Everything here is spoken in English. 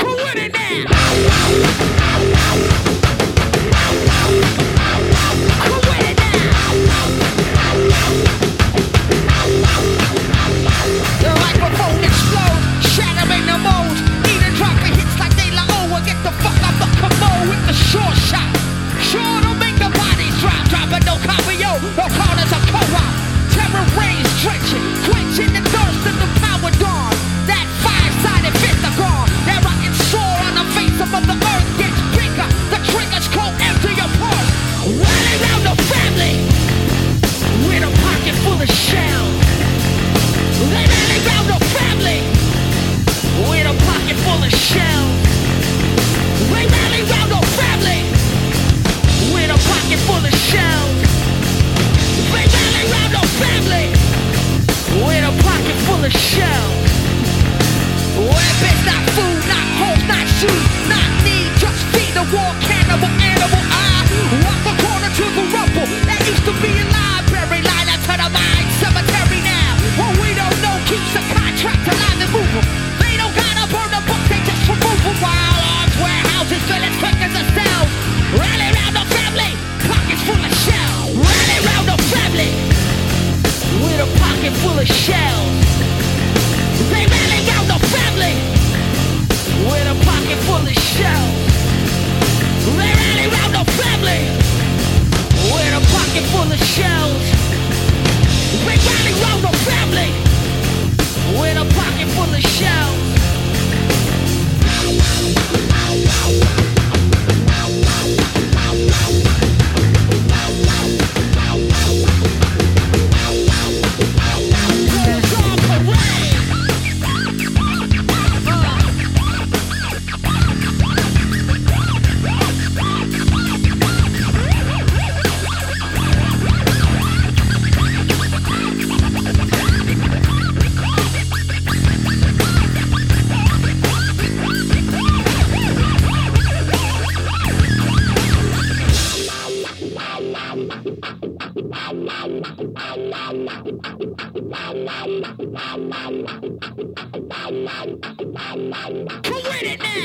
Who would it now? it now?